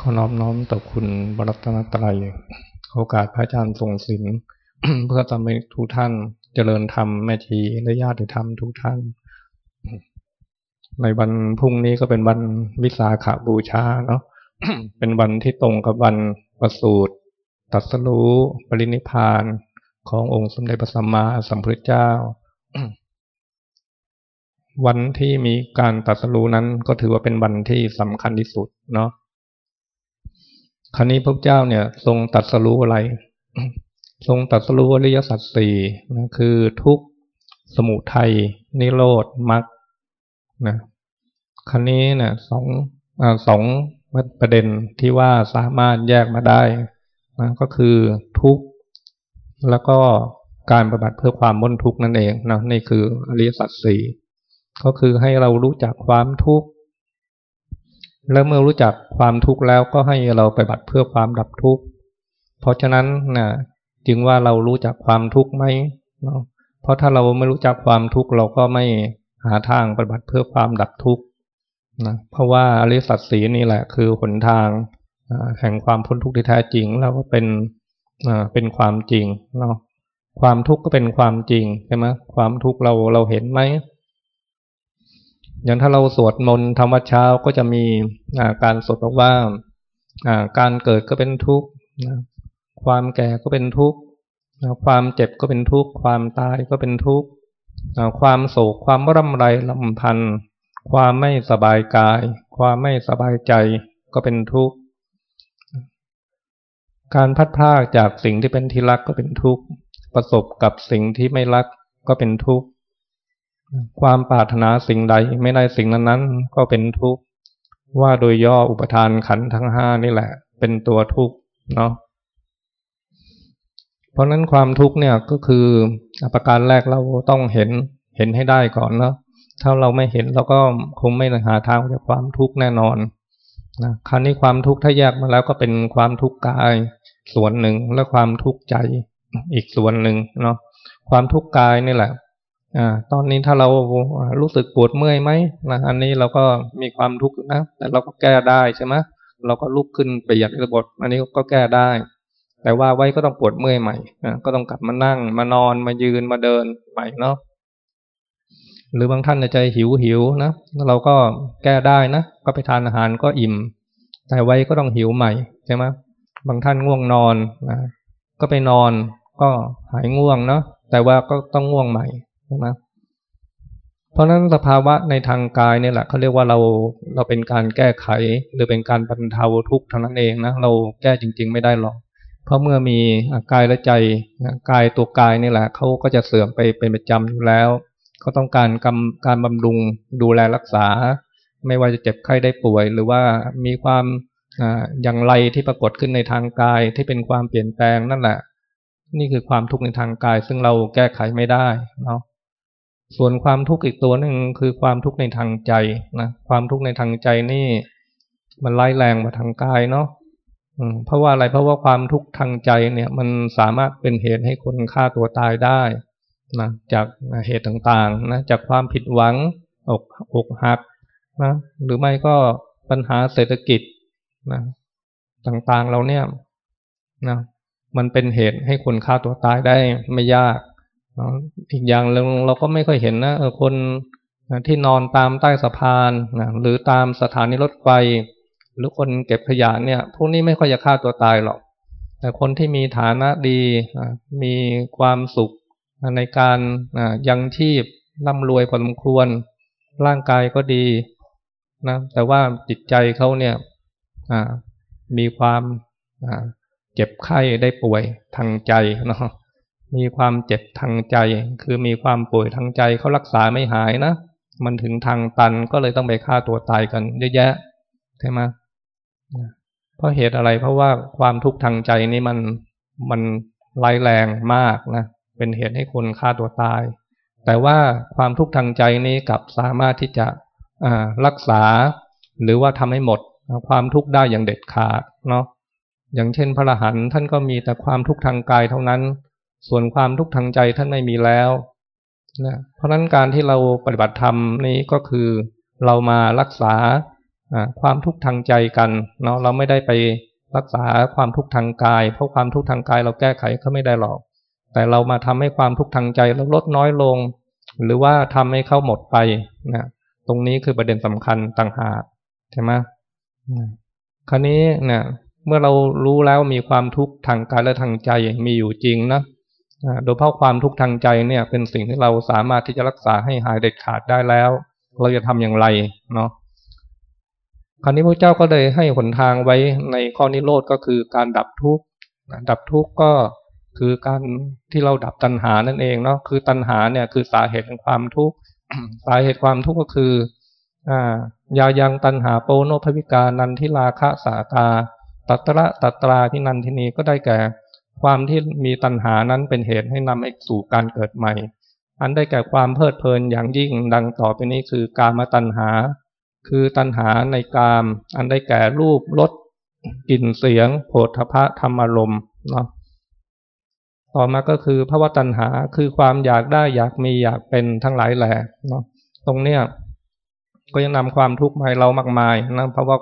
ขอน้อมน้อมต่อคุณบรัตนตรัยโอกาสพระอาจารย์ทรงศิลเพื่อทำให้ทุกท่านเจริญธรรมแม่ชีและญาติธรรมทุกท่าน ในวันพรุ่งนี้ก็เป็นวันวิสาขาบูชาเนาะเป็นวันที่ตรงกับวันประสูติตัสรู้ปรินิพานขององค์สมเด็จพระสัมมาสัมพุทธเจ้า วันที่มีการตัสรู้นั้นก็ถือว่าเป็นวันที่สำคัญที่สุดเนาะ ครั้นี้พระเจ้าเนี่ย ทรงตัดสรู้อะไร ทรงตัดสรู้อริยสัจสี่นะคือทุกสมุทัยนิโรธมรรคนะครั้นี้นี่ยสองอสองประเด็นที่ว่าสามารถแยกมาได้นะก็คือทุกแล้วก็การปฏิบัติเพื่อความม้นทุกนั่นเองนะนี่คืออริยสัจสี่ก็คือให้เรารู้จักความทุกข์ แล้วเมื่อรู้จักความทุกข์แล้วก็ให้เราไปบัติเพื่อความดับทุกข์ เพราะฉะนั้นนะจึงว่าเรารู้จักความทุกข์ไหมเนาะเพราะถ้าเราไม่รู้จักความทุกข์เราก็ไม่หาทางปฏิบัติเพื่อความดับทุกข์นะเพราะว่าอริสัตสีนี่แหละคือหนทางแห่งความพ้นทุกข์ที่แท้จริง แล้วก็เป็นเป็นความจริงเนาะความทุกข์ก็เป็นความจริงใช่ไหมความทุกข์เราเราเห็นไหม อย่างถ้าเราสวดมนต์ธรรมวัเช้าก็จะมีการสวดบอกว่าการเกิดก็เป็นทุกข์ความแก่ก็เป็นทุกข์ความเจ็บก็เป็นทุกข์ความตายก็เป็นทุกข์ความโศกความร่ำไรลำพันธ์ความไม่สบายกาย ความไม่สบายใจก็เป็นทุกข์การพัดพลากจากสิ่งที่เป็นที่รักก็เป็นทุกข์ประสบกับสิ่งที่ไม่รักก็เป็นทุกข์ ความปรารถนาสิ่งใดไม่ได้สิ่งนั้นนั้นก็เป็นทุกข์ว่าโดยย่ออุปทานขันทั้งห้านี่แหละ เป็นตัวทุกข์เนาะเพราะนั้นความทุกข์เนี่ยก็คือประการแรกเราต้องเห็นเห็นให้ได้ก่อนเนาะถ้าเราไม่เห็นเราก็คงไม่หาทางจากความทุกข์แน่นอนนะคราวนี้ความทุกข์ถ้าแยกมาแล้วก็เป็นความทุกข์กายส่วนหนึ่งและความทุกข์ใจอีกส่วนหนึ่งเนาะความทุกข์กายนี่แหละ อ่าตอนนี้ถ้าเรารู้สึกปวดเมื่อยไหมนะอันนี้เราก็มีความทุกข์นะแต่เราก็แก้ได้ใช่ไหมเราก็ลุกขึ้นไปอยากระบทอันนี้ก็แก้ได้ แต่ว่าไว้ก็ต้องปวดเมื่อยใหม่นะก็ต้องกลับมานั่งมานอนมายืนมาเดินใหม่เนาะหรือบางท่านใจหิวหิวนะเราก็แก้ได้นะก็ไปทานอาหารก็อิ่ม แต่ไว้ก็ต้องหิวใหม่ใช่ไหมบางท่านง่วงนอนนะก็ไปนอนก็หายง่วงเนาะแต่ว่าก็ต้องง่วงใหม่ ใช่ไหมเพราะนั้นสภาวะในทางกายเนี่ยแหละเขาเรียกว่าเราเราเป็นการแก้ไข หรือเป็นการบรรเทาทุกข์เท่านั้นเองนะเราแก้จริง ๆ ไม่ได้หรอก เพราะเมื่อมีกายและใจกายตัวกายนี่แหละเขาก็จะเสื่อมไปเป็นประจำอยู่แล้วเขาต้องการกำการบำรุงดูแลรักษา ไม่ว่าจะเจ็บไข้ได้ป่วย หรือว่ามีความอย่างไรที่ปรากฏขึ้นในทางกายที่เป็นความเปลี่ยนแปลงนั่นแหละ นี่คือความทุกข์ในทางกาย ซึ่งเราแก้ไขไม่ได้เนาะ ส่วนความทุกข์อีกตัวหนึ่งคือความทุกข์ในทางใจนะความทุกข์ในทางใจนี่ มันไล่แรงมาทางกายเนาะเพราะว่าอะไรเพราะว่าความทุกข์ทางใจเนี่ยมันสามารถเป็นเหตุให้คนฆ่าตัวตายได้นะจากเหตุต่างๆนะจากความผิดหวังอกอกหักนะหรือไม่ก็ปัญหาเศรษฐกิจนะต่างๆเราเนี่ยนะมันเป็นเหตุให้คนฆ่าตัวตายได้ไม่ยาก อีกอย่างเราเราก็ไม่ค่อยเห็นนะเออคนที่นอนตามใต้สะพานนะหรือตามสถานีรถไฟ หรือคนเก็บขยะเนี่ย พวกนี้ไม่ค่อยจะฆ่าตัวตายหรอก แต่คนที่มีฐานะดีมีความสุขในการยังชีพร่ำรวยพอสมควร ร่างกายก็ดีนะแต่ว่าจิตใจเขาเนี่ยมีความเจ็บไข้ได้ป่วยทางใจเนาะ มีความเจ็บทางใจ คือมีความป่วยทางใจเขารักษาไม่หายนะ มันถึงทางตันก็เลยต้องไปฆ่าตัวตายกันเยอะแยะใช่ไหมเพราะเหตุอะไรเพราะว่าความทุกข์ทางใจนี่มันมันร้ายแรงมากนะเป็นเหตุให้คนฆ่าตัวตาย แต่ว่าความทุกข์ทางใจนี้กลับสามารถที่จะรักษา หรือว่าทำให้หมดความทุกข์ได้อย่างเด็ดขาดเนาะอย่างเช่นพระรหันท่านก็มีแต่ความทุกข์ทางกายเท่านั้น ส่วนความทุกข์ทางใจท่านไม่มีแล้วนะเพราะนั้นการที่เราปฏิบัติธรรมนี้ก็คือเรามารักษาความทุกข์ทางใจกันเนาะเราไม่ได้ไปรักษาความทุกข์ทางกาย เพราะความทุกข์ทางกายเราแก้ไขเขาไม่ได้หรอก แต่เรามาทำให้ความทุกข์ทางใจเราลดน้อยลง หรือว่าทำให้เขาหมดไปนะตรงนี้คือประเด็นสำคัญต่างหากใช่ไหมคราวนี้เนี่ยเมื่อเรารู้แล้วมีความทุกข์ทางกายและทางใจมีอยู่จริงนะ โดยเพราะความทุกข์ทางใจเนี่ย เป็นสิ่งที่เราสามารถที่จะรักษาให้หายเด็ดขาดได้แล้ว เราจะทำอย่างไรเนาะคราวนี้พระเจ้าก็เลยให้หนทางไว้ในข้อนิโรธก็คือการดับทุกข์ดับทุกข์ก็คือการที่เราดับตัณหานั่นเองเนาะคือตัณหาเนี่ยคือสาเหตุของความทุกข์สาเหตุความทุกข์ก็คืออ่ายายังตัณหาโปโนภวิกานันทิลาคะสาตาตัตระตัตราที่นันทินีก็ได้แก่ ความที่มีตัณหานั้นเป็นเหตุให้นำให้สู่การเกิดใหม่ อันได้แก่ความเพลิดเพลินอย่างยิ่งดังต่อไปนี้คือกามตัณหา คือตัณหาในกาม อันได้แก่รูปรสกลิ่นเสียงโผฏฐะธรรมอารมณ์เนาะต่อมาก็คือภาวะตัณหาคือความอยากได้อยากมีอยากเป็นทั้งหลายแหล่เนาะตรงเนี้ยก็ยังนำความทุกข์มาให้เรามากมายนะเพราะว่า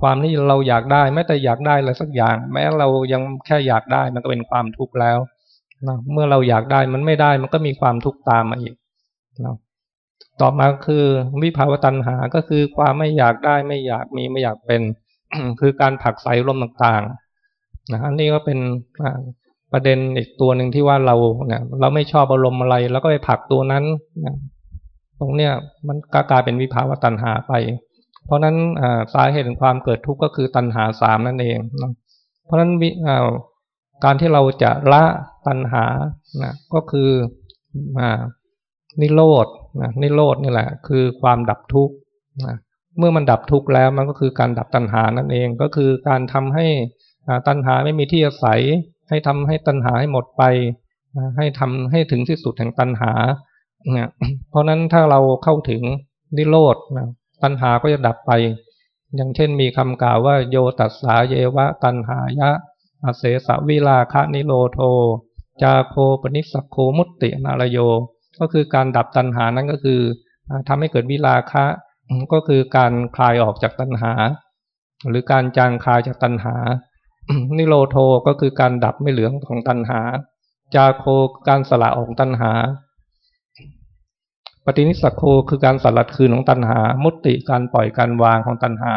ความที่เราอยากได้แม้แต่อยากได้อะไรสักอย่าง แม้เรายังแค่อยากได้มันก็เป็นความทุกข์แล้วนะเมื่อเราอยากได้มันไม่ได้มันก็มีความทุกข์ตามมาอีกนะต่อมาคือวิภาวตัณหาก็คือความไม่อยากได้ไม่อยากมีไม่อยากเป็น คือการผักใสลมต่างๆนะอันนี้ก็เป็นประเด็นอีกตัวหนึ่งที่ว่าเราเนี่ยเราไม่ชอบอารมณ์อะไร แล้วก็ไปผักตัวนั้นนะตรงเนี้ยมันก็กลายเป็นวิภาวตัณหาไป เพราะนั้นสาเหตุของความเกิดทุกข์ก็คือตัณหาสามนั่นเองนะเพราะนั้นการที่เราจะละตัณหานะก็คือนิโรธนะนิโรธนี่แหละ คือความดับทุกข์นะเมื่อมันดับทุกข์แล้วมันก็คือการดับตัณหานั่นเองก็คือการทำให้ตัณหาไม่มีที่อาศัย ให้ทำให้ตัณหาให้หมดไป ให้ทำให้ถึงที่สุดแห่งตัณหาเนี่ยเพราะนั้นถ้าเราเข้าถึงนิโรธนะ ตัณหาก็จะดับไป อย่างเช่นมีคำกล่าวว่าโยตัสสาเยวะตัณหายะอาเสสวิลาคะนิโรโท จาโคปนิสักโคมุตตินารโย ก็คือการดับตัณหานั้นก็คือทำให้เกิดวิลาคะก็คือการคลายออกจากตัณหา หรือการจางคลายจากตัณหา นิโรโทก็คือการดับไม่เหลืองของตัณหา จาโคการสละออกตัณหา ปฏินิสักโคคือการสลัดคืนของตัณหา มุตติการปล่อยการวางของตัณหา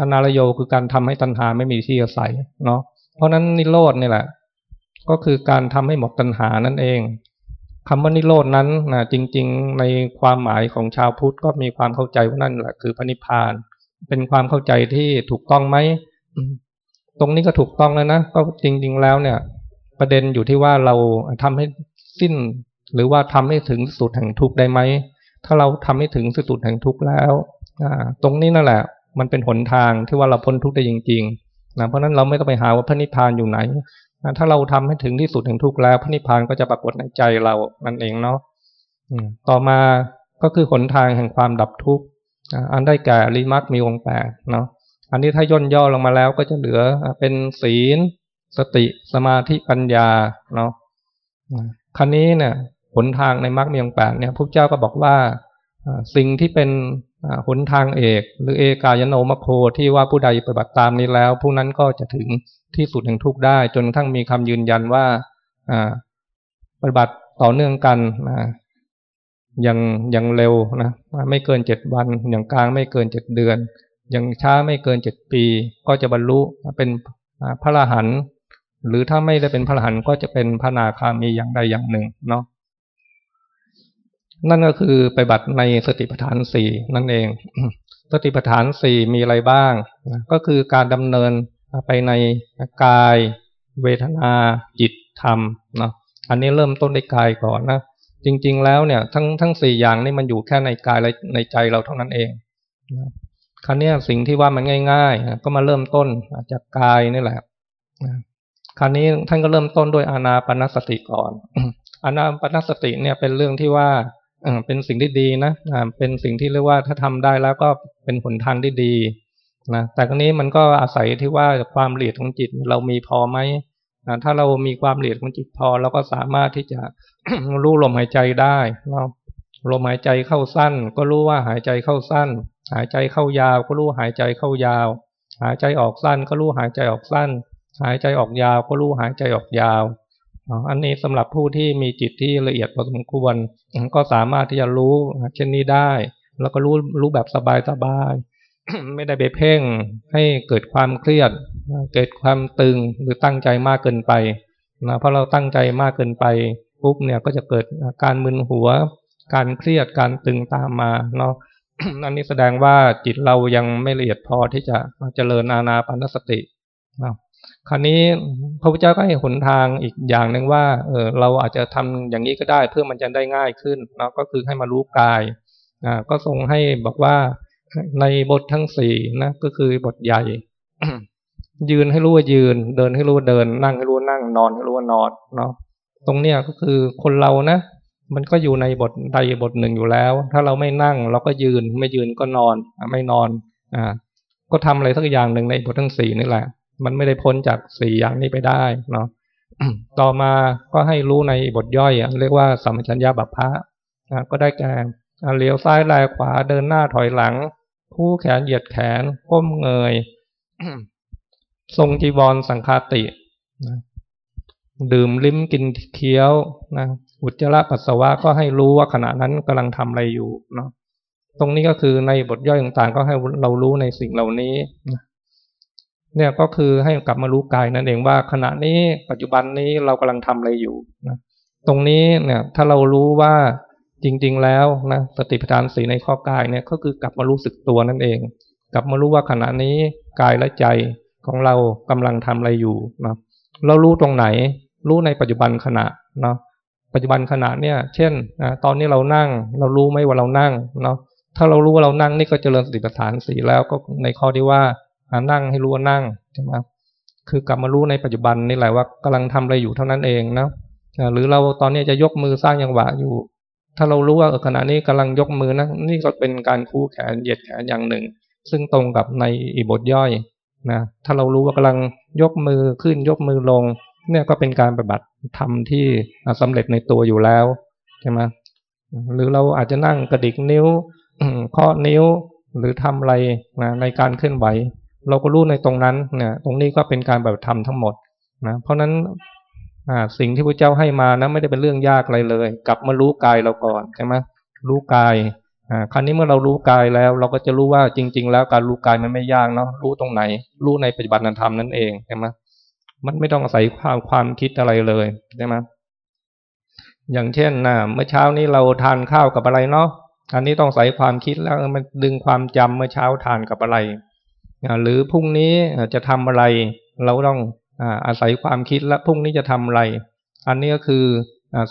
อนาลโยคือการทำให้ตัณหาไม่มีที่อาศัยเนาะเพราะนั้นนิโรดนี่แหละ ก็คือการทำให้หมดตัณหานั่นเองคำว่านิโรดนั้นนะจริง ๆ ในความหมายของชาวพุทธก็มีความเข้าใจว่านั่นแหละคือพระนิพพาน เป็นความเข้าใจที่ถูกต้องไหมตรงนี้ก็ถูกต้องแล้วนะก็จริง ๆ แล้วเนี่ย ประเด็นอยู่ที่ว่าเราทำให้สิ้น หรือว่าทำให้ถึงสุดแห่งทุกข์ได้ไหม ถ้าเราทำให้ถึงสุดแห่งทุกข์แล้วตรงนี้นั่นแหละ มันเป็นหนทางที่ว่าเราพ้นทุกข์ได้จริงๆนะเพราะนั้นเราไม่ต้องไปหาว่าพระนิพพานอยู่ไหนถ้าเราทำให้ถึงที่สุดแห่งทุกข์แล้วพระนิพพานก็จะปรากฏในใจเรานั่นเองเนาะต่อมาก็คือหนทางแห่งความดับทุกข์อันได้แก่ริมัตมีองค์แปดเนาะอันนี้ถ้าย่นย่อลงมาแล้วก็จะเหลือเป็นศีล สติสมาธิปัญญาเนาะคันนี้เนี่ย หนทางในมรรคมีองแปดเนี่ยพระเจ้าก็บอกว่าสิ่งที่เป็นหนทางเอก หรือเอกายโนมโคที่ว่าผู้ใดปฏิบัติตามนี้แล้ว ผู้นั้นก็จะถึงที่สุดแห่งทุกข์ได้ จนทั้งมีคำยืนยันว่าปฏิบัติต่อเนื่องกันอย่างอย่างเร็วนะไม่เกินเจ็ดวันอย่างกลางไม่เกินเจ็ดเดือน อย่างช้าไม่เกินเจ็ดปี ก็จะบรรลุเป็นพระอรหันต์หรือถ้าไม่ได้เป็นพระอรหันต์ก็จะเป็นพระนาคามีอย่างใดอย่างหนึ่งเนาะ นั่นก็คือไปบัติในสติปัฏฐานสี่นั่นเอง สติปัฏฐานสี่มีอะไรบ้าง ก็คือการดำเนินไปในกาย เวทนาจิตธรรมเนะอันนี้เริ่มต้นในกายก่อนนะจริง ๆ แล้วเนี่ยทั้งทั้งสี่อย่างนี่มันอยู่แค่ในกายและในใจเราเท่านั้นเองครั้นี้สิ่งที่ว่ามันง่ายๆก็มาเริ่มต้นจากกายนี่แหละครั้นี้ท่านก็เริ่มต้นด้วยอานาปนสติก่อนอานาปนสติเนี่ยเป็นเรื่องที่ว่า เป็นสิ่งที่ดีนะเป็นสิ่งที่เรียกว่าถ้าทำได้แล้วก็เป็นผลทางที่ดีนะแต่กรณีมันก็อาศัยที่ว่าความละเอียดของจิตเรามีพอไหมถ้าเรามีความละเอียดของจิตพอเราก็สามารถที่จะรู้ลมหายใจได้เนาะลมหายใจเข้าสั้น ก็รู้ว่าหายใจเข้าสั้น หายใจเข้ายาว ก็รู้หายใจเข้ายาว หายใจออกสั้น ก็รู้หายใจออกสั้น หายใจออกยาว ก็รู้หายใจออกยาว อันนี้สำหรับผู้ที่มีจิตที่ละเอียดพอสมควร ก็สามารถที่จะรู้เช่นนี้ได้ แล้วก็รู้รู้แบบสบายๆไม่ได้ไปเพ่งให้เกิดความเครียด เกิดความตึงหรือตั้งใจมากเกินไปนะเพราะเราตั้งใจมากเกินไปปุ๊บเนี่ยก็จะเกิดการมึนหัว การเครียดการตึงตามมาเนาะอันนี้แสดงว่าจิตเรายังไม่ละเอียดพอที่จะเจริญอาณาปานสตินะ คราวนี้พระพุทธเจ้าก็ให้หนทางอีกอย่างหนึ่งว่า เออเราอาจจะทำอย่างนี้ก็ได้เพื่อมันจะได้ง่ายขึ้นเนาะก็คือให้มารู้กายอ่าก็ทรงให้บอกว่าในบททั้งสี่นะก็คือบทใหญ่ยืนให้รู้ว่ายืน เดินให้รู้ว่าเดิน นั่งให้รู้ว่านั่งนอนให้รู้ว่านอนเนาะตรงเนี้ยก็คือคนเรานะมันก็อยู่ในบทใดบทหนึ่งอยู่แล้ว ถ้าเราไม่นั่งเราก็ยืน ไม่ยืนก็นอน ไม่นอน อ่า ก็ทำอะไรสักอย่างหนึ่งในบททั้งสี่นี่แหละ มันไม่ได้พ้นจากสี่อย่างนี้ไปได้เนาะต่อมาก็ให้รู้ในบทย่อยเรียกว่าสัมชัญญาบัพพะก็ได้แก่เลี้ยวซ้ายแลขวาเดินหน้าถอยหลัง คู่แขนเหยียดแขนก้มเงยทรงจีวรสังคาติ ดื่มลิ้มกินเคี้ยวนะอุจจาระปัสสาวะก็ให้รู้ว่าขณะนั้นกำลังทำอะไรอยู่เนาะตรงนี้ก็คือในบทย่อยต่างๆ ก็ให้เรารู้ในสิ่งเหล่านี้ เนี่ยก็คือให้กลับมารู้กายนั่นเองว่าขณะนี้ปัจจุบันนี้เรากำลังทำอะไรอยู่นะตรงนี้เนี่ยถ้าเรารู้ว่าจริง ๆ แล้วนะสติปัฏฐานสีในข้อกายเนี่ยก็คือกลับมารู้สึกตัวนั่นเอง กลับมารู้ว่าขณะนี้กายและใจของเรากำลังทำอะไรอยู่นะเรารู้ตรงไหน รู้ในปัจจุบันขณะเนาะปัจจุบันขณะเนี่ย เช่นนะตอนนี้เรานั่ง เรารู้ไหมว่าเรานั่งเนาะถ้าเรารู้ว่าเรานั่งนี่ก็เจริญสติปัฏฐานสี่แล้วก็ในข้อที่ว่า นั่งให้รู้ว่านั่งใช่ไหมคือกลับมารู้ในปัจจุบันนี่แหละว่ากำลังทำอะไรอยู่เท่านั้นเองนะหรือเราตอนนี้จะยกมือสร้างยังหวะอยู่ ถ้าเรารู้ว่าขณะนี้กำลังยกมือนะนี่ก็เป็นการคู่แขนเหยียดแขนอย่างหนึ่ง ซึ่งตรงกับในอีบทย่อยนะถ้าเรารู้ว่ากำลังยกมือขึ้นยกมือลง เนี่ยก็เป็นการปฏิบัติทำที่สำเร็จในตัวอยู่แล้วใช่ไหมหรือเราอาจจะนั่งกระดิกนิ้วเคาะนิ้วหรือทำอะไรนะในการเคลื่อนไหว เราก็รู้ในตรงนั้นเนี่ยตรงนี้ก็เป็นการแบบทำทั้งหมดนะเพราะนั้นสิ่งที่พระเจ้าให้มานะไม่ได้เป็นเรื่องยากอะไรเลย กลับมารู้กายเราก่อนใช่ไหมรู้กายครั้นี้เมื่อเรารู้กายแล้ว เราก็จะรู้ว่าจริง ๆ แล้วการรู้กายมันไม่ยากเนาะรู้ตรงไหน รู้ในปัจจุบันธรรมนั่นเองใช่ไหมมันไม่ต้องอาศัยความความคิดอะไรเลยใช่ไหมอย่างเช่นนะเมื่อเช้านี้เราทานข้าวกับอะไรเนาะอันนี้ต้องใส่ความคิดแล้วมันดึงความจำเมื่อเช้าทานกับอะไร หรือพรุ่งนี้จะทำอะไร เราต้องอาศัยความคิดแล้วพรุ่งนี้จะทำอะไร อันนี้ก็คือ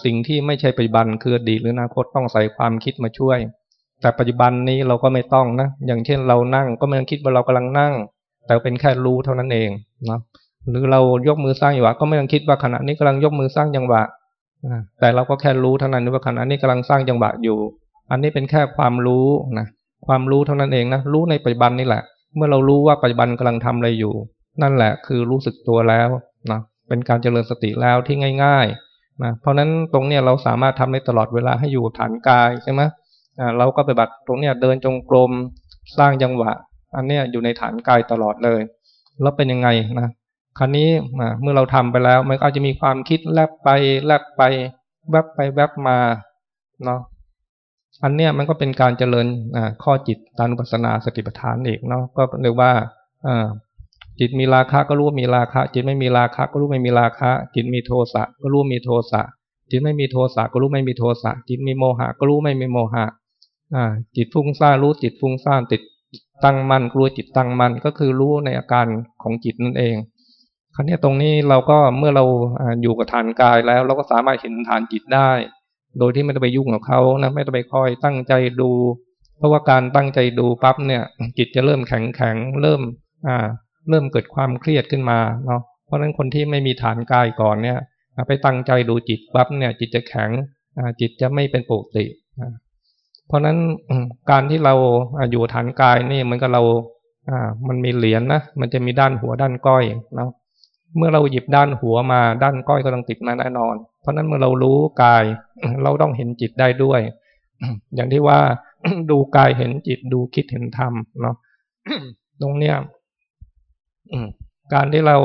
สิ่งที่ไม่ใช่ปัจจุบันคืออดีตหรืออนาคตต้องใส่ความคิดมาช่วย แต่ปัจจุบันนี้เราก็ไม่ต้องนะอย่างเช่นเรานั่งก็ไม่ต้องคิดว่าเรากำลังนั่ง แต่เป็นแค่รู้เท่านั้นเองนะหรือเรายกมือสร้างจังหวะก็ไม่ต้องคิดว่าขณะนี้กำลังยกมือสร้างจังหวะแต่เราก็แค่รู้เท่านั้นว่าขณะนี้กำลังสร้างจังหวะอยู่ อันนี้เป็นแค่ความรู้นะความรู้เท่านั้นเองนะรู้ในปัจจุบันนี่แหละ เมื่อเรารู้ว่าปัจจุบันกำลังทำอะไรอยู่ นั่นแหละคือรู้สึกตัวแล้วนะเป็นการเจริญสติแล้วที่ง่ายๆนะเพราะฉะนั้นตรงเนี้ยเราสามารถทำได้ตลอดเวลาให้อยู่ฐานกายใช่ไหมอ่าเราก็ไปบัติตรงเนี้ยเดินจงกรมสร้างจังหวะ อันเนี้ยอยู่ในฐานกายตลอดเลย แล้วเป็นยังไงนะคราวนี้เมื่อเราทำไปแล้ว มันก็จะมีความคิดแลบไปแลบไป แวบไปแวบมาเนาะ อันเนี้ยมันก็เป็นการเจริญข้อจิตตานุปัสสนาสติปัฏฐานเองเนาะก็เรียกว่าจิตมีราคะก็รู้ว่ามีราคะ จิตไม่มีราคะก็รู้ไม่มีราคะ จิตมีโทสะก็รู้มีโทสะจิตไม่มีโทสะก็รู้ไม่มีโทสะจิตมีโมหะก็รู้ไม่มีโมหะจิตฟุ้งซ่านรู้จิตฟุ้งซ่านติดตั้งมั่นรู้จิตตั้งมั่นก็คือรู้ในอาการของจิตนั่นเองครั้นี้ตรงนี้เราก็เมื่อเราอยู่กับฐานกายแล้ว เราก็สามารถเห็นฐานจิตได้ โดยที่ไม่ต้องไปยุ่งกับเขานะไม่ต้องไปคอยตั้งใจดู เพราะว่าการตั้งใจดูปั๊บเนี่ย จิตจะเริ่มแข็งแข็งเริ่ม อ่า เริ่มเกิดความเครียดขึ้นมาเนาะเพราะฉะนั้นคนที่ไม่มีฐานกายก่อนเนี่ยไปตั้งใจดูจิตปั๊บเนี่ย จิตจะแข็งจิตจะไม่เป็นปกติเพราะฉะนั้นการที่เราอยู่ฐานกายนี่เหมือนกับเราอ่ามันมีเหรียญนนะมันจะมีด้านหัวด้านก้อยเนาะเมื่อเราหยิบด้านหัวมาด้านก้อยก็ต้องติดมาแน่นอน เพราะนั้นเมื่อเรารู้กาย เราต้องเห็นจิตได้ด้วย อย่างที่ว่าดูกายเห็นจิตดูคิดเห็นธรรมเนาะตรงเนี้ยการที่เรา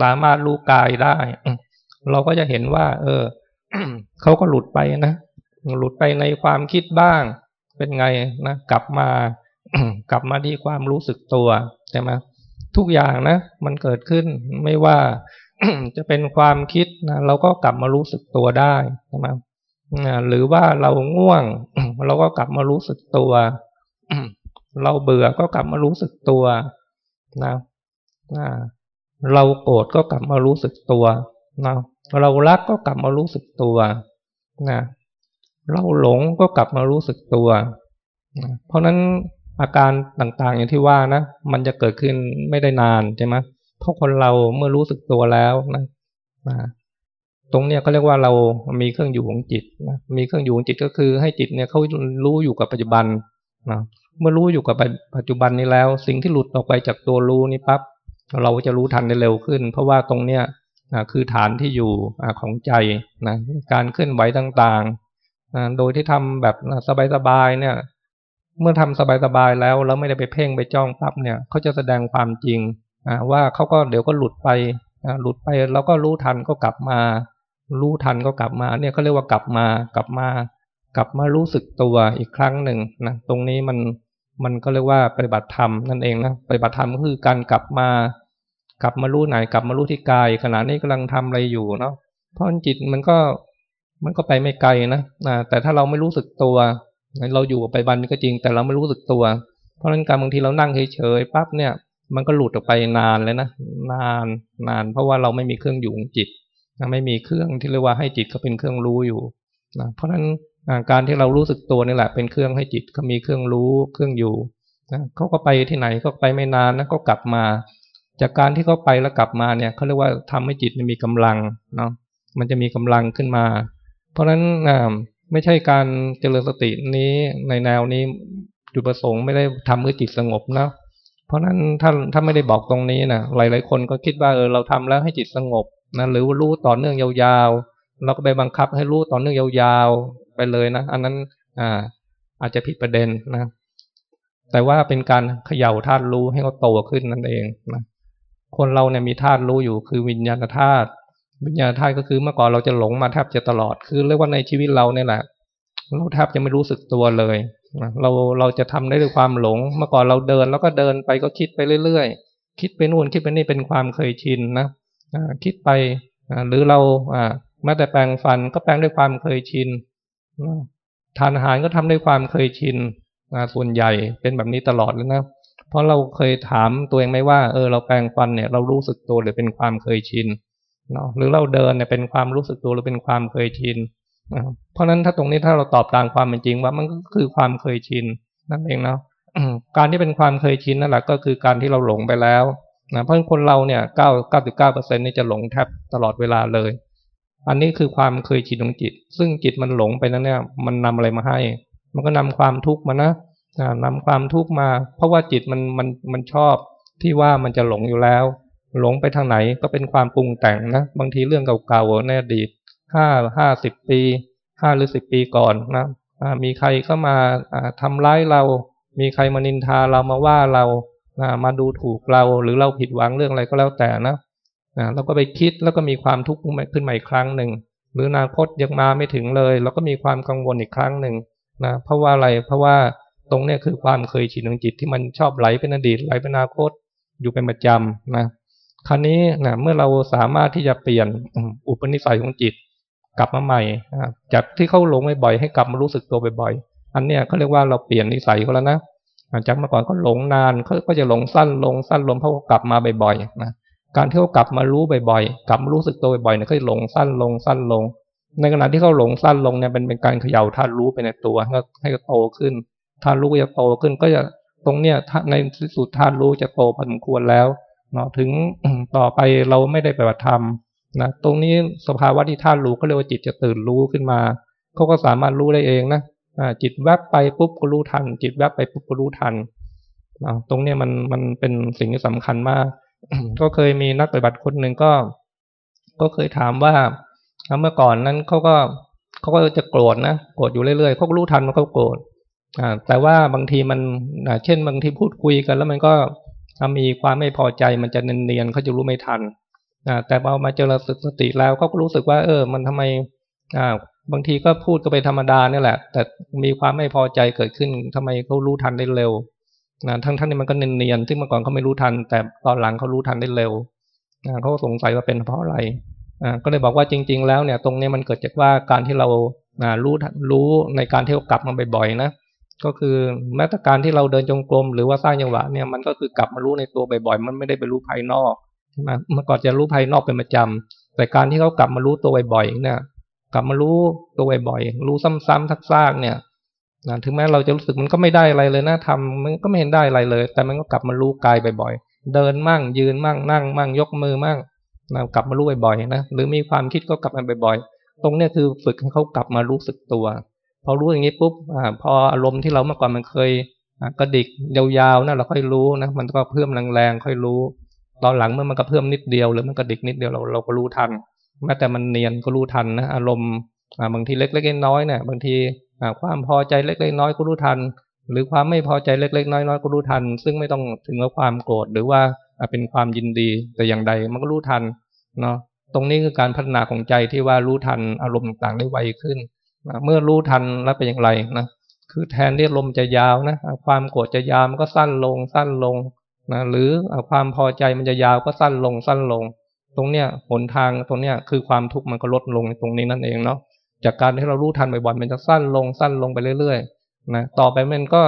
สามารถรู้กายได้ เราก็จะเห็นว่า เออเขาก็หลุดไปนะหลุดไปในความคิดบ้าง เป็นไงนะกลับมากลับมาที่ความรู้สึกตัวใช่ไหมทุกอย่างนะ มันเกิดขึ้นไม่ว่า จะเป็นความคิดนะเราก็กลับมารู้สึกตัวได้ใช่ไหมหรือว่าเราง่วง เราก็กลับมารู้สึกตัว เราเบื่อก็กลับมารู้สึกตัวนะเราโกรธก็กลับมารู้สึกตัวนะเรารักก็กลับมารู้สึกตัวนะเราหลงก็กลับมารู้สึกตัวนะเพราะนั้นอาการต่างๆอย่างที่ว่านะมันจะเกิดขึ้นไม่ได้นานใช่ไหม เพราะคนเราเมื่อรู้สึกตัวแล้วนะนะตรงเนี้ยเขาเรียกว่าเรามีเครื่องอยู่ของจิตนะมีเครื่องอยู่ของจิตก็คือให้จิตเนี่ยเขารู้อยู่กับปัจจุบันนะเมื่อรู้อยู่กับปัจจุบันนี้แล้ว สิ่งที่หลุดออกไปจากตัวรู้นี้ปั๊บเราจะรู้ทันได้เร็วขึ้น เพราะว่าตรงเนี้ยคือฐานที่อยู่ของใจนะการเคลื่อนไหวต่างๆ โดยที่ทำแบบสบายๆเนี่ย เมื่อทำสบายๆแล้วแล้วไม่ได้ไปเพ่งไปจ้องปั๊บเนี่ยเขาจะแสดงความจริง ว่าเขาก็เดี๋ยวก็หลุดไปหลุดไปแล้วก็รู้ทันก็กลับมา รู้ทันก็กลับมา เนี่ยเขาเรียกว่ากลับมากลับมา กลับมารู้สึกตัวอีกครั้งหนึ่งนะตรงนี้มันมันก็เรียกว่าปฏิบัติธรรมนั่นเองนะปฏิบัติธรรมก็คือการกลับมา กลับมารู้ไหนกลับมารู้ที่กายขณะนี้กำลังทำอะไรอยู่เนาะเพราะจิตมันก็มันก็ไปไม่ไกลนะนะแต่ถ้าเราไม่รู้สึกตัว เราอยู่กับไปบันนี้ก็จริง แต่เราไม่รู้สึกตัว เพราะฉะนั้นการบางทีเรานั่งเฉยๆปั๊บเนี่ย มันก็หลุดออกไปนานเลยนะนานนาน เพราะว่าเราไม่มีเครื่องอยู่ของจิตไม่มีเครื่องที่เรียกว่าให้จิตเขาเป็นเครื่องรู้อยู่นะเพราะฉะนั้นการที่เรารู้สึกตัวนี่แหละ เป็นเครื่องให้จิตเขามีเครื่องรู้เครื่องอยู่นะเขาก็ไปที่ไหนก็ไปไม่นานนะก็กลับมา จากการที่เขาไปแล้วกลับมาเนี่ยเขาเรียกว่าทำให้จิตมีกำลังเนาะมันจะมีกำลังขึ้นมา เพราะฉะนั้นไม่ใช่การเจริญสตินี้ในแนวนี้จุดประสงค์ไม่ได้ทำให้จิตสงบนะ ราะนั้นถ้าถ้าไม่ได้บอกตรงนี้นะหลาย ๆ คนก็คิดว่าเออเราทำแล้วให้จิตสงบนะหรือรู้ต่อเนื่องยาวๆเราก็ไปบังคับให้รู้ต่อเนื่องยาวๆไปเลยนะ อันนั้นอ่าอาจจะผิดประเด็นนะ แต่ว่าเป็นการเขย่าธาตุรู้ให้เขาโตขึ้นนั่นเองนะคนเราเนี่ยมีธาตุรู้อยู่คือวิญญาณธาตุวิญญาณธาตุก็คือเมื่อก่อนเราจะหลงมาแทบจะตลอดคือเรียกว่าในชีวิตเราเนี่ยแหละ เราแทบจะไม่รู้สึกตัวเลยเราเราจะทำได้ด้วยความหลง เมื่อก่อนเราเดินแล้วก็เดินไปก็คิดไปเรื่อยๆ คิดไปนู่นคิดไปนี่เป็นความเคยชินนะคิดไปหรือเราแม้แต่แปลงฟันก็แปลงด้วยความเคยชินทานอาหารก็ทำด้วยความเคยชินส่วนใหญ่เป็นแบบนี้ตลอดเลยนะเพราะเราเคยถามตัวเองไหมว่าเออเราแปลงฟันเนี่ยเรารู้สึกตัวหรือเป็นความเคยชินเนาะหรือเราเดินเนี่ยเป็นความรู้สึกตัวหรือเป็นความเคยชิน เพราะฉะนั้นถ้าตรงนี้ถ้าเราตอบตามความเป็นจริงว่ามันก็คือความเคยชินนั่นเองเนาะการที่เป็นความเคยชินนั่นแหละก็คือการที่เราหลงไปแล้วนะเพราะคนเราเนี่ยเก้าเก้าสิบเก้าเปอร์เซ็นนี่จะหลงแทบตลอดเวลาเลย อันนี้คือความเคยชินของจิต ซึ่งจิตมันหลงไปนั้นเนี่ย มันนำอะไรมาให้ มันก็นำความทุกข์มานะนำความทุกข์มา เพราะว่าจิตมันมันมันชอบที่ว่ามันจะหลงอยู่แล้ว หลงไปทางไหนก็เป็นความปรุงแต่งนะ บางทีเรื่องเก่าๆในอดีต ห้าห้าสิบปีห้าหรือสิบปีก่อนนะมีใครเข้ามาทำร้ายเรา มีใครมานินทาเรามาว่าเรามาดูถูกเราหรือเราผิดหวังเรื่องอะไรก็แล้วแต่นะเราก็ไปคิดแล้วก็มีความทุกข์ขึ้นมาอีกครั้งหนึ่ง หรืออนาคตยังมาไม่ถึงเลยเราก็มีความกังวลอีกครั้งหนึ่งนะเพราะว่าอะไรเพราะว่าตรงนี้คือความเคยชินของจิตที่มันชอบไหลเป็นอดีตไหลเป็นอนาคตอยู่เป็นประจำนะคราวนี้นะเมื่อเราสามารถที่จะเปลี่ยนอุปนิสัยของจิต กลับมาใหม่จากที่เขาหลงบ่อยๆให้กลับมารู้สึกตัวบ่อยๆอันเนี้ยเขาเรียกว่าเราเปลี่ยนนิสัยเขาแล้วนะจากเมื่อก่อนเขาหลงนานเขาก็จะหลงสั้นลงสั้นลงเพราะเขากลับมาบ่อยๆนะการที่เขากลับมารู้บ่อยๆกลับมารู้สึกตัวบ่อยๆเนี่ยเขาหลงสั้นลงสั้นลง ในขณะที่เขาหลงสั้นลงเนี่ยเป็นเป็นการเขย่าธาตุรู้ไปในตัวให้เขาโตขึ้นธาตุรู้ก็จะโตขึ้นก็จะตรงเนี้ยในสุดธาตุรู้จะโตพอสมควรแล้วเนาะถึงต่อไปเราไม่ได้ปฏิบัติธรรม นะตรงนี้สภาวะที่ท่านรู้ก็เรียกว่าจิตจะตื่นรู้ขึ้นมาเขาก็สามารถรู้ได้เองนะจิตแวบไปปุ๊บก็รู้ทัน จิตแวบไปปุ๊บก็รู้ทันตรงนี้มันมันเป็นสิ่งที่สำคัญมาก ก็เคยมีนักปฏิบัติคนหนึ่งก็ ก็เคยถามว่าเมื่อก่อนนั้นเขาก็เขาก็จะโกรธนะโกรธอยู่เรื่อยๆเขาก็รู้ทันมันก็โกรธแต่ว่าบางทีมันเช่นบางทีพูดคุยกัน แล้วมันก็มีความไม่พอใจมันจะเนียนๆเขาจะรู้ไม่ทัน แต่พอมาเจริญสติแล้วก็รู้สึกว่า เออ มันทำไมอ่าบางทีก็พูดก็ไปธรรมดาเนี่ยแหละ แต่มีความไม่พอใจเกิดขึ้นทำไมเขารู้ทันได้เร็วนะทั้งทั้งนี้มันก็เนียนๆซึ่งเมื่อก่อนเขาไม่รู้ทัน แต่ตอนหลังเขารู้ทันได้เร็วนะเขาสงสัยว่าเป็นเพราะอะไรอ่าก็เลยบอกว่าจริง ๆ แล้วเนี่ย ตรงนี้มันเกิดจากว่าการที่เรารู้รู้ในการเที่เรากลับมาบ่อยๆนะก็คือแม้แต่การที่เราเดินจงกรมหรือว่าสร้างจังหวะเนี่ยมันก็คือกลับมารู้ในตัวบ่อยๆ มันไม่ได้ไปรู้ภายนอก เมื่อก่อนจะรู้ภายนอกเป็นประจำแต่การที่เขากลับมารู้ตัวบ่อยๆเนี่ย กลับมารู้ตัวบ่อยๆรู้ซ้ำๆทักซากเนี่ยนะถึงแม้เราจะรู้สึกมันก็ไม่ได้อะไรเลยนะทำมันก็ไม่เห็นได้อะไรเลย แต่มันก็กลับมารู้กายบ่อยๆ เดินมั่งยืนมั่งนั่งมั่งยกมือมั่งนะกลับมารู้บ่อยๆนะหรือมีความคิดก็กลับมาบ่อยๆ ตรงเนี้ยคือฝึกให้เขากลับมารู้สึกตัว พอรู้อย่างนี้ปุ๊บอพออารมณ์ที่เราเมื่อก่อนมันเคยกระดิกยาวๆนะเราค่อยรู้นะมันก็เพิ่มแรงๆค่อยรู้ ตอนหลังเมื่อมันก็เพิ่มนิดเดียวหรือมันกระดิกนิดเดียวเราเราก็รู้ทันแม้แต่มันเนียนก็รู้ทันนะอารมณ์บางทีเล็กๆน้อยๆเนี่ยบางทีความพอใจเล็กๆน้อยก็รู้ทัน หรือความไม่พอใจเล็กๆน้อยๆก็รู้ทัน ซึ่งไม่ต้องถึงกับความโกรธหรือว่าเป็นความยินดีแต่อย่างใดมันก็รู้ทันเนาะตรงนี้คือการพัฒนาของใจที่ว่ารู้ทันอารมณ์ต่างๆได้ไวขึ้นเมื่อรู้ทันแล้วเป็นอย่างไรนะคือแทนที่ลมจะยาวนะความโกรธจะยาวมันก็สั้นลงสั้นลง นะหรือความพอใจมันจะยาวก็สั้นลงสั้นลง ตรงเนี้ยหนทางตรงเนี้ยคือความทุกข์มันก็ลดลงตรงนี้นั่นเองเนาะจากการที่เรารู้ทันบ่อยๆมันจะสั้นลงสั้นลงไปเรื่อยๆนะต่อไปมันก็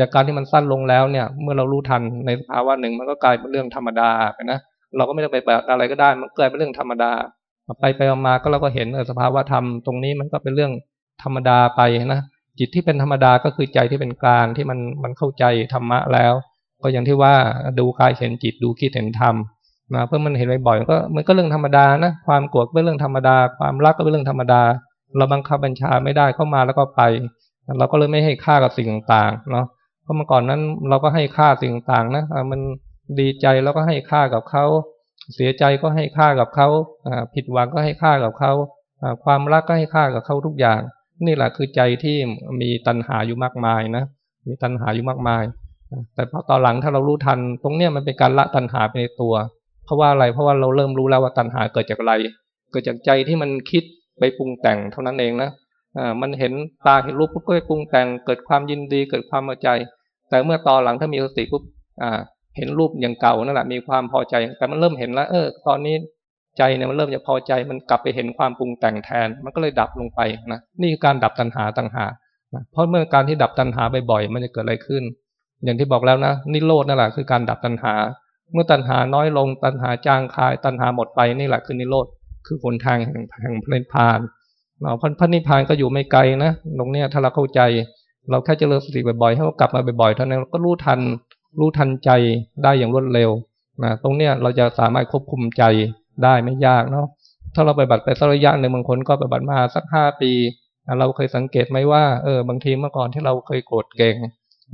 จากการที่มันสั้นลงแล้วเนี่ย เมื่อเรารู้ทันในสภาวะหนึ่งมันก็กลายเป็นเรื่องธรรมดาไปนะเราก็ไม่ต้องไปแบบอะไรก็ได้ มันเกิดเป็นเรื่องธรรมดา ไปไปมาก็เราก็เห็นสภาวะธรรมตรงนี้มันก็เป็นเรื่องธรรมดาไปนะจิตที่เป็นธรรมดาก็คือใจที่เป็นกลางที่มันมันเข้าใจธรรมะแล้ว ก็อย่างที่ว่าดูกายเห็นจิตดูคิดเห็นธรรมนะเพื่อมันเห็นบ่อยๆก็มันก็เรื่องธรรมดานะความโกรธเป็นเรื่องธรรมดา ความรักก็เป็นเรื่องธรรมดา เราบังคับบัญชาไม่ได้เข้ามาแล้วก็ไป เราก็เลยไม่ให้ค่ากับสิ่งต่างๆเนาะเพราะเมื่อก่อนนั้นเราก็ให้ค่าสิ่งต่างๆนะมันดีใจแล้วก็ให้ค่ากับเขาเสียใจก็ให้ค่ากับเขาผิดหวังก็ให้ค่ากับเขาความรักก็ให้ค่ากับเขาทุกอย่าง นี่แหละคือใจที่มีตัณหาอยู่มากมายนะมีตัณหาอยู่มากมาย แต่พอตอนหลังถ้าเรารู้ทัน ตรงเนี้ยมันเป็นการละตัณหาไปในตัว เพราะว่าอะไร เพราะว่าเราเริ่มรู้แล้วว่าตัณหาเกิดจากอะไร เกิดจากใจที่มันคิดไปปรุงแต่งเท่านั้นเองนะอ่ามันเห็นตาเห็นรูปปุ๊บก็ไปปรุงแต่ง เกิดความยินดี เกิดความพอใจ แต่เมื่อตอนหลังถ้ามีสติปุ๊บอ่า เห็นรูปอย่างเก่านั่นแหละมีความพอใจ แต่มันเริ่มเห็นแล้ว เออ ตอนนี้ใจเนี่ยมันเริ่มจะพอใจ มันกลับไปเห็นความปรุงแต่งแทน มันก็เลยดับลงไปนะนี่คือการดับตัณหาต่างหากเพราะเมื่อการที่ดับตัณหาบ่อยๆมันจะเกิดอะไรขึ้น อย่างที่บอกแล้วนะนิโรธนั่นแหละคือการดับตัณหา เมื่อตัณหาน้อยลงตัณหาจางคายตัณหาหมดไปนี่แหละคือนิโรธคือผลทางแห่งแห่งพระนิพพานเนาะพระนิพพานก็อยู่ไม่ไกลนะตรงเนี้ยถ้าเราเข้าใจ เราแค่เจริญสติบ่อยๆให้เขากลับมาบ่อยๆเท่านั้นเราก็รู้ทันรู้ทันใจได้อย่างรวดเร็วนะตรงเนี้ยเราจะสามารถควบคุมใจได้ไม่ยากเนาะถ้าเราไปบัตรไปสักระยะหนึ่งบางคนก็ไปบัตรมาสักห้าปี เราเคยสังเกตไหมว่าเออบางทีเมื่อก่อนที่เราเคยโกรธเก่ง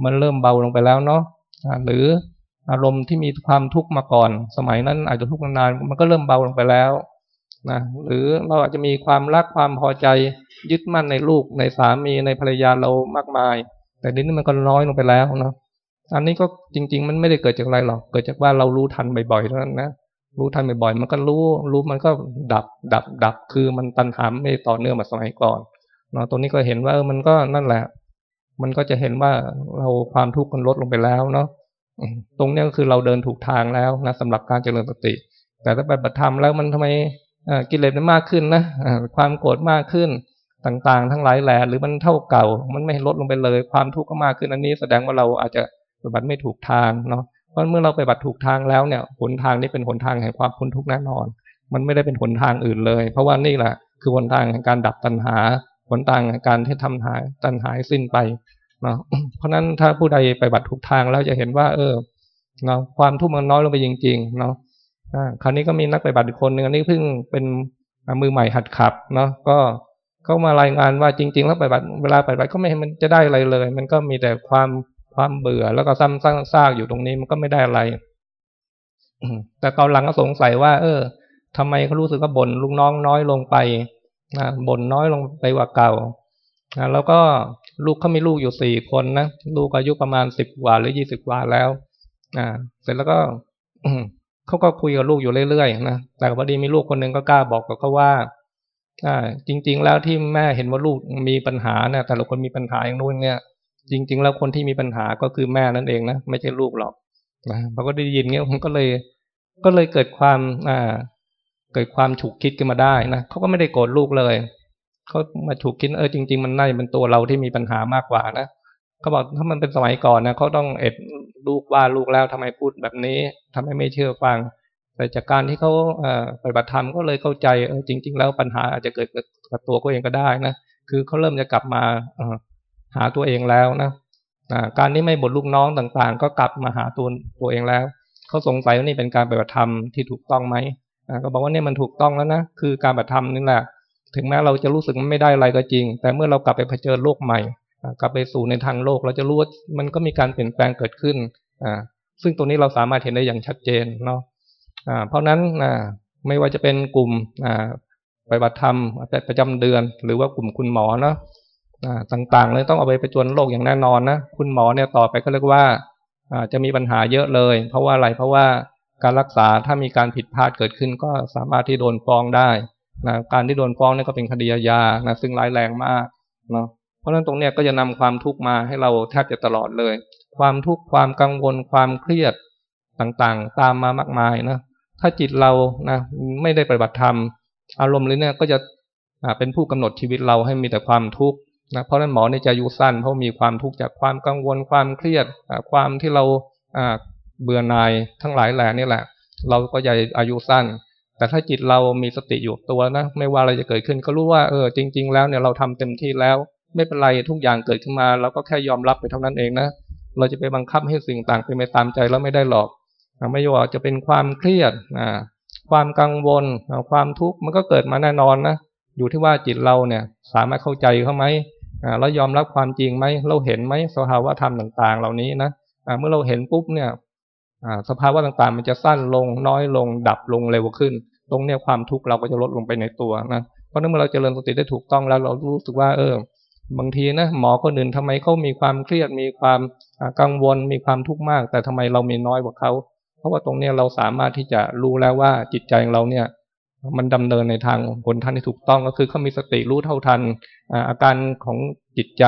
มันเริ่มเบาลงไปแล้วเนาะหรืออารมณ์ที่มีความทุกข์มาก่อน สมัยนั้นอาจจะทุกข์นานมันก็เริ่มเบาลงไปแล้วนะหรือเราอาจจะมีความรักความพอใจยึดมั่นในลูกในสามีในภรรยาเรามากมาย แต่นี้มันก็น้อยลงไปแล้วเนาะอันนี้ก็จริง ๆ มันไม่ได้เกิดจากอะไรหรอกเกิดจากว่าเรารู้ทันบ่อยๆเท่านั้นนะรู้ทันบ่อยๆมันก็รู้รู้มันก็ดับดับดับ คือมันตันหามไม่ต่อเนื่องมาสมัยก่อนเนาะตรงนี้ก็เห็นว่าเออมันก็นั่นแหละ มันก็จะเห็นว่าเราความทุกข์มันลดลงไปแล้วเนาะตรงนี้ก็คือเราเดินถูกทางแล้วนะสำหรับการเจริญสติ แต่ถ้าไปปฏิธรรมแล้วมันทำไมกิเลสมันมากขึ้นนะความโกรธมากขึ้นต่างๆ ทั้งหลายแหล่หรือมันเท่าเก่า มันไม่ลดลงไปเลย ความทุกข์ก็มากขึ้นอันนี้ แสดงว่าเราอาจจะปฏิบัติไม่ถูกทางเนาะเพราะเมื่อเราไปบัตรถูกทางแล้วเนี่ยหนทางนี้เป็นหนทางแห่งความพ้นทุกข์แน่นอน มันไม่ได้เป็นหนทางอื่นเลย เพราะว่านี่แหละคือหนทางแห่งการดับตัณหา หนทางการที่ทำหายตัณหายสิ้นไปเนาะเพราะนั้นถ้าผู้ใดไปบัตรถูกทางแล้วจะเห็นว่า เออเนาะความทุกข์มันน้อยลงไปจริง ๆ เนาะคราวนี้ก็มีนักไปบัตรอีกคนหนึ่งอันนี้เพิ่งเป็นมือใหม่หัดขับเนาะก็เขามารายงานว่าจริง ๆ แล้วไปบัตรเวลาไปบัตรก็ไม่เห็นมันจะได้อะไรเลย มันก็มีแต่ความความเบื่อแล้วก็ซ้ำซากอยู่ตรงนี้มันก็ไม่ได้อะไรแต่ตอนหลังก็สงสัยว่า เออทำไมเขารู้สึกว่าบ่นลูกน้องน้อยลงไป นะบ่นน้อยลงไปกว่าเก่านะแล้วก็ลูกเขามีลูกอยู่สี่คนนะลูกอายุประมาณสิบกว่าหรือยี่สิบกว่าแล้วอ่าเสร็จแล้วก็เขาก็คุยกับลูกอยู่เรื่อยๆนะแต่พอดีมีลูกคนหนึ่งก็กล้าบอกกับเขาว่าอ่าจริง ๆ แล้วที่แม่เห็นว่าลูกมีปัญหาเนี่ย แต่ละคนมีปัญหาอย่างนู้นเนี่ย จริง ๆ แล้วคนที่มีปัญหาก็คือแม่นั่นเองนะไม่ใช่ลูกหรอกนะพอก็ได้ยินเงี้ยผมก็เลยก็เลยเกิดความอ่า เกิดความฉุกคิดขึ้นมาได้นะเขาก็ไม่ได้โกรธลูกเลยเขามาฉุกคิดเออจริง ๆ มันน่าจะเป็นตัวเราที่มีปัญหามากกว่านะเขาบอกถ้ามันเป็นสมัยก่อนนะเขาต้องเอ็ดลูกว่าลูกแล้วทำไมพูดแบบนี้ทำให้ไม่เชื่อฟัง แต่จากการที่เขาปฏิบัติธรรมก็เลยเข้าใจเออจริง ๆ แล้วปัญหาอาจจะเกิดกับตัวเขาเองก็ได้นะคือเขาเริ่มจะกลับมาหาตัวเองแล้วนะการนี้ไม่บทลูกน้องต่างๆ ก็กลับมาหาตัวตัวเองแล้วเขาสงสัยว่านี่เป็นการปฏิบัติธรรมที่ถูกต้องไหม ก็บอกว่าเนี่ยมันถูกต้องแล้วนะคือการปฏิธรรมนี่แหละ ถึงแม้เราจะรู้สึกมันไม่ได้อะไรก็จริง แต่เมื่อเรากลับไปเผชิญโลกใหม่ กลับไปสู่ในทางโลก เราจะรู้ว่ามันก็มีการเปลี่ยนแปลงเกิดขึ้นอ่าซึ่งตรงนี้เราสามารถเห็นได้อย่างชัดเจนเนาะอ่าเพราะนั้นอ่าไม่ว่าจะเป็นกลุ่มอ่าปฏิบัติธรรมประจำเดือน หรือว่ากลุ่มคุณหมอเนาะต่างๆเลยต้องเอาไปไปจวนโลกอย่างแน่นอนนะคุณหมอเนี่ยต่อไปก็เรียกว่าจะมีปัญหาเยอะเลย เพราะว่าอะไรเพราะว่า การรักษาถ้ามีการผิดพลาดเกิดขึ้นก็สามารถที่โดนฟ้องได้นะการที่โดนฟ้องนี่ก็เป็นคดีอาญานะซึ่งร้ายแรงมากเนาะเพราะฉะนั้นตรงเนี้ยก็จะนำความทุกข์มาให้เราแทบจะตลอดเลย ความทุกข์ความกังวลความเครียดต่างๆ ตามมามากมายนะถ้าจิตเรานะไม่ได้ปฏิบัติธรรม อารมณ์เลยเนี่ยก็จะเป็นผู้กำหนดชีวิตเราให้มีแต่ความทุกข์นะเพราะนั้นหมอในจะอายุสั้นเพราะมีความทุกข์จากความกังวลความเครียดความที่เรา เบื่อหน่ายทั้งหลายแหล่นี่แหละ เราก็จะอายุสั้น แต่ถ้าจิตเรามีสติอยู่ตัวนะ ไม่ว่าอะไรจะเกิดขึ้นก็รู้ว่าเออจริง ๆ แล้วเนี่ยเราทำเต็มที่แล้ว ไม่เป็นไรทุกอย่างเกิดขึ้นมาเราก็แค่ยอมรับไปเท่านั้นเองนะเราจะไปบังคับให้สิ่งต่างเป็นไปตามใจแล้วไม่ได้หรอกไม่ว่าจะเป็นความเครียดความกังวลความทุกข์มันก็เกิดมาแน่นอนนะอยู่ที่ว่าจิตเราเนี่ยสามารถเข้าใจเขาไหมแล้วยอมรับความจริงไหมเราเห็นไหมสภาวะธรรมต่าง ๆ เหล่านี้นะเมื่อเราเห็นปุ๊บเนี่ย สภาวะต่างๆ มันจะสั้นลงน้อยลง ดับลงเร็วขึ้น ตรงเนี้ยความทุกข์เราก็จะลดลงไปในตัวนะเพราะนั้นเมื่อเราจเจริญสติได้ถูกต้องแล้วเรารู้สึกว่าเออบางทีนะหมอคนอื่นทำไมเขามีความเครียดมีความกังวลมีความทุกข์มาก แต่ทำไมเรามีน้อยกว่าเขาเพราะว่าตรงเนี้ยเราสามารถที่จะรู้แล้วว่าจิตใจของเราเนี่ยมันดำเนินในทางผลทันที่ถูกต้องก็คือเขามีสติรู้เท่าทันอาการของจิตใจ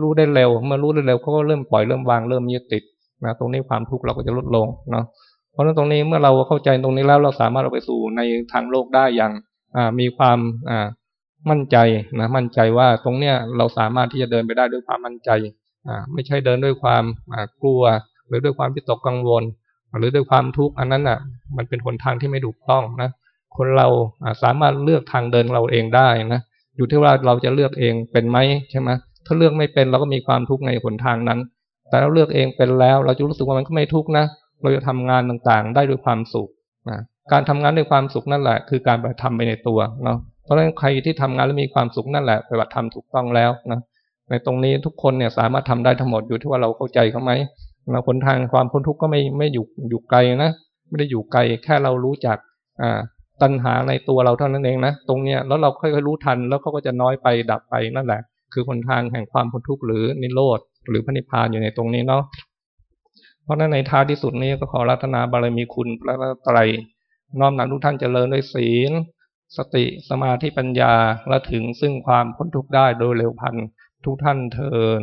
รู้ได้เร็ว เมื่อรู้ได้เร็วเขาก็เริ่มปล่อยเริ่มวางเริ่มยึดติด นะตรงนี้ความทุกข์เราก็จะลดลงเนาะเพราะฉะนั้นตรงนี้เมื่อเราเข้าใจตรงนี้แล้วเราสามารถเอาไปสู่ในทางโลกได้อย่างมีความมั่นใจนะมั่นใจว่าตรงเนี้ยเราสามารถที่จะเดินไปได้ด้วยความมั่นใจอ่าไม่ใช่เดินด้วยความอ่ากลัว หรือด้วยความวิตกกังวล หรือด้วยความทุกข์อันนั้นอะ มันเป็นหนทางที่ไม่ถูกต้องนะคนเราสามารถเลือกทางเดินเราเองได้นะอยู่ที่ว่าเราจะเลือกเองเป็นไหมใช่ไหมถ้าเลือกไม่เป็นเราก็มีความทุกข์ในหนทางนั้น แต่เราเลือกเองเป็นแล้ว เราจะรู้สึกว่ามันก็ไม่ทุกข์นะ เราจะทำงานต่างๆ ได้ด้วยความสุขนะการทำงานด้วยความสุขนั่นแหละ คือการไปทำไปในตัวเนาะเพราะฉะนั้นใครที่ทำงานแล้วมีความสุขนั่นแหละปฏิบัติธรรมถูกต้องแล้วนะในตรงนี้ทุกคนเนี่ยสามารถทำได้ทั้งหมดอยู่ที่ว่าเราเข้าใจเขาไหมเราผลทางความพ้นทุกข์ก็ไม่ไม่อยู่อยู่ไกลนะไม่ได้อยู่ไกลแค่เรารู้จักอ่าตัณหาในตัวเราเท่านั้นเองนะตรงเนี้ยแล้วเราค่อยๆรู้ทันแล้วเขาก็จะน้อยไปดับไปนั่นแหละ คือคนทางแห่งความพ้นทุกข์หรือนิโรธ หรือพระนิพพานอยู่ในตรงนี้เนาะเพราะนั้นในท้ายที่สุดนี้ก็ขอรัตนาบารมีคุณพระไตรน้อมนำทุกท่านเจริญด้วยศีล สติสมาธิปัญญาและถึงซึ่งความพ้นทุกข์ได้โดยเร็วพันทุกท่านเทิน